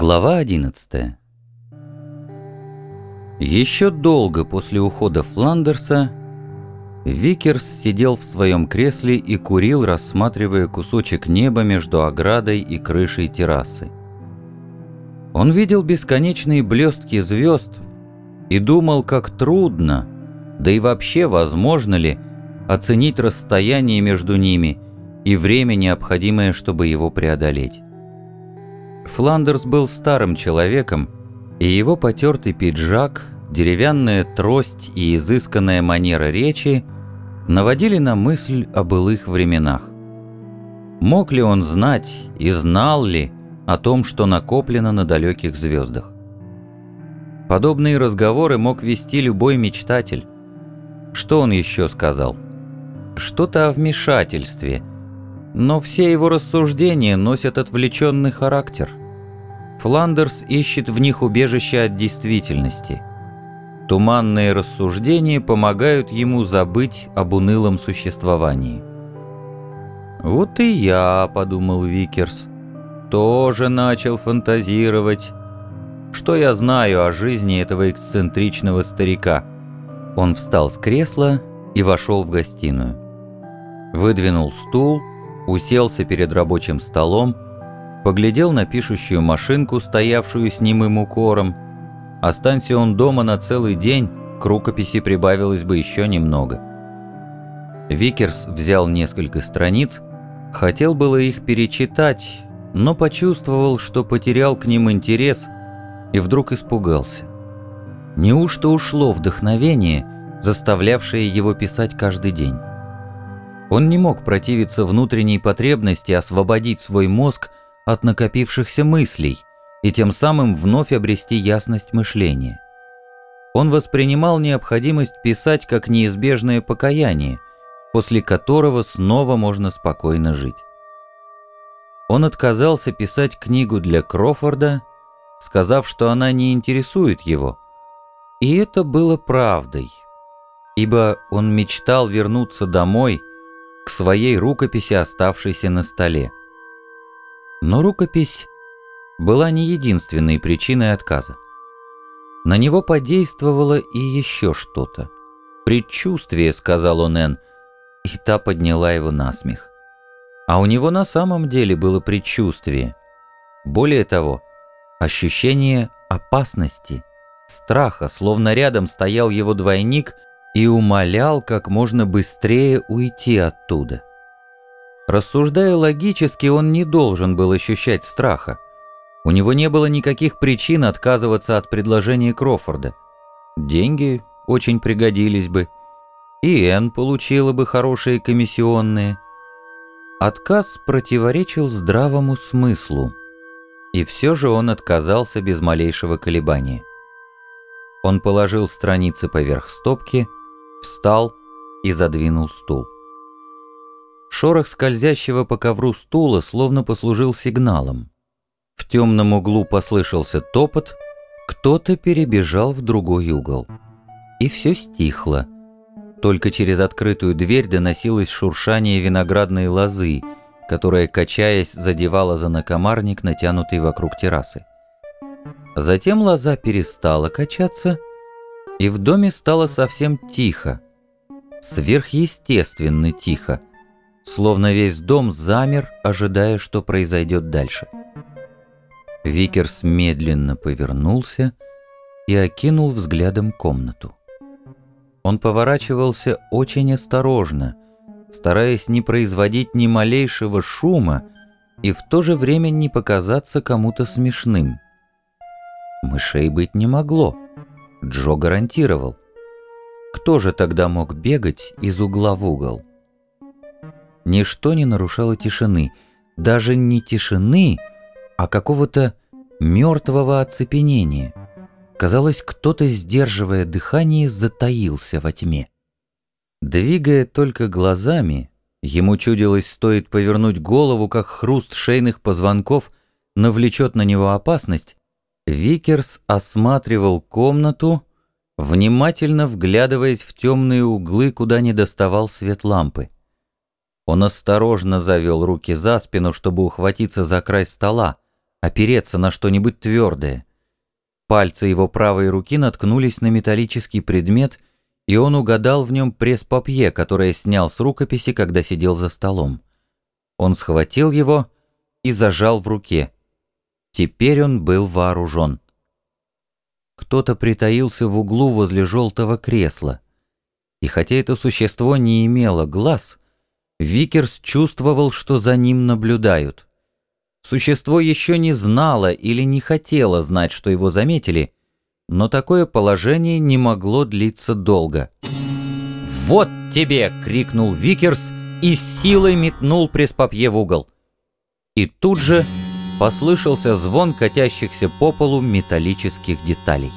Глава 11 Еще долго после ухода Фландерса Викерс сидел в своем кресле и курил, рассматривая кусочек неба между оградой и крышей террасы. Он видел бесконечные блестки звезд и думал, как трудно, да и вообще возможно ли, оценить расстояние между ними и время, необходимое, чтобы его преодолеть. Фландерс был старым человеком, и его потертый пиджак, деревянная трость и изысканная манера речи наводили на мысль о былых временах. Мог ли он знать и знал ли о том, что накоплено на далеких звездах? Подобные разговоры мог вести любой мечтатель. Что он еще сказал? Что-то о вмешательстве, но все его рассуждения носят отвлеченный характер. Фландерс ищет в них убежище от действительности. Туманные рассуждения помогают ему забыть об унылом существовании. «Вот и я», — подумал Викерс, — «тоже начал фантазировать. Что я знаю о жизни этого эксцентричного старика?» Он встал с кресла и вошел в гостиную. Выдвинул стул, уселся перед рабочим столом, поглядел на пишущую машинку, стоявшую с немым укором. Останься он дома на целый день, к рукописи прибавилось бы еще немного. Викерс взял несколько страниц, хотел было их перечитать, но почувствовал, что потерял к ним интерес и вдруг испугался. Неужто ушло вдохновение, заставлявшее его писать каждый день? Он не мог противиться внутренней потребности освободить свой мозг от накопившихся мыслей и тем самым вновь обрести ясность мышления. Он воспринимал необходимость писать как неизбежное покаяние, после которого снова можно спокойно жить. Он отказался писать книгу для Крофорда, сказав, что она не интересует его. И это было правдой, ибо он мечтал вернуться домой к своей рукописи, оставшейся на столе. Но рукопись была не единственной причиной отказа. На него подействовало и еще что-то. «Предчувствие», — сказал он Энн, и та подняла его на смех. А у него на самом деле было предчувствие. Более того, ощущение опасности, страха, словно рядом стоял его двойник и умолял как можно быстрее уйти оттуда. Рассуждая логически, он не должен был ощущать страха. У него не было никаких причин отказываться от предложения Крофорда. Деньги очень пригодились бы, и Энн получила бы хорошие комиссионные. Отказ противоречил здравому смыслу, и все же он отказался без малейшего колебания. Он положил страницы поверх стопки, встал и задвинул стул. Шорох скользящего по ковру стула словно послужил сигналом. В темном углу послышался топот, кто-то перебежал в другой угол. И все стихло. Только через открытую дверь доносилось шуршание виноградной лозы, которая, качаясь, задевала за накомарник, натянутый вокруг террасы. Затем лоза перестала качаться, и в доме стало совсем тихо, сверхъестественно тихо словно весь дом замер, ожидая, что произойдет дальше. Викерс медленно повернулся и окинул взглядом комнату. Он поворачивался очень осторожно, стараясь не производить ни малейшего шума и в то же время не показаться кому-то смешным. Мышей быть не могло. Джо гарантировал. Кто же тогда мог бегать из угла в угол? Ничто не нарушало тишины, даже не тишины, а какого-то мертвого оцепенения. Казалось, кто-то, сдерживая дыхание, затаился во тьме. Двигая только глазами, ему чудилось, стоит повернуть голову, как хруст шейных позвонков навлечет на него опасность, Викерс осматривал комнату, внимательно вглядываясь в темные углы, куда не доставал свет лампы. Он осторожно завел руки за спину, чтобы ухватиться за край стола, опереться на что-нибудь твердое. Пальцы его правой руки наткнулись на металлический предмет, и он угадал в нем пресс-папье, которое снял с рукописи, когда сидел за столом. Он схватил его и зажал в руке. Теперь он был вооружен. Кто-то притаился в углу возле желтого кресла. И хотя это существо не имело глаз, Викерс чувствовал, что за ним наблюдают. Существо еще не знало или не хотело знать, что его заметили, но такое положение не могло длиться долго. «Вот тебе!» — крикнул Викерс и силой метнул пресс-папье в угол. И тут же послышался звон катящихся по полу металлических деталей.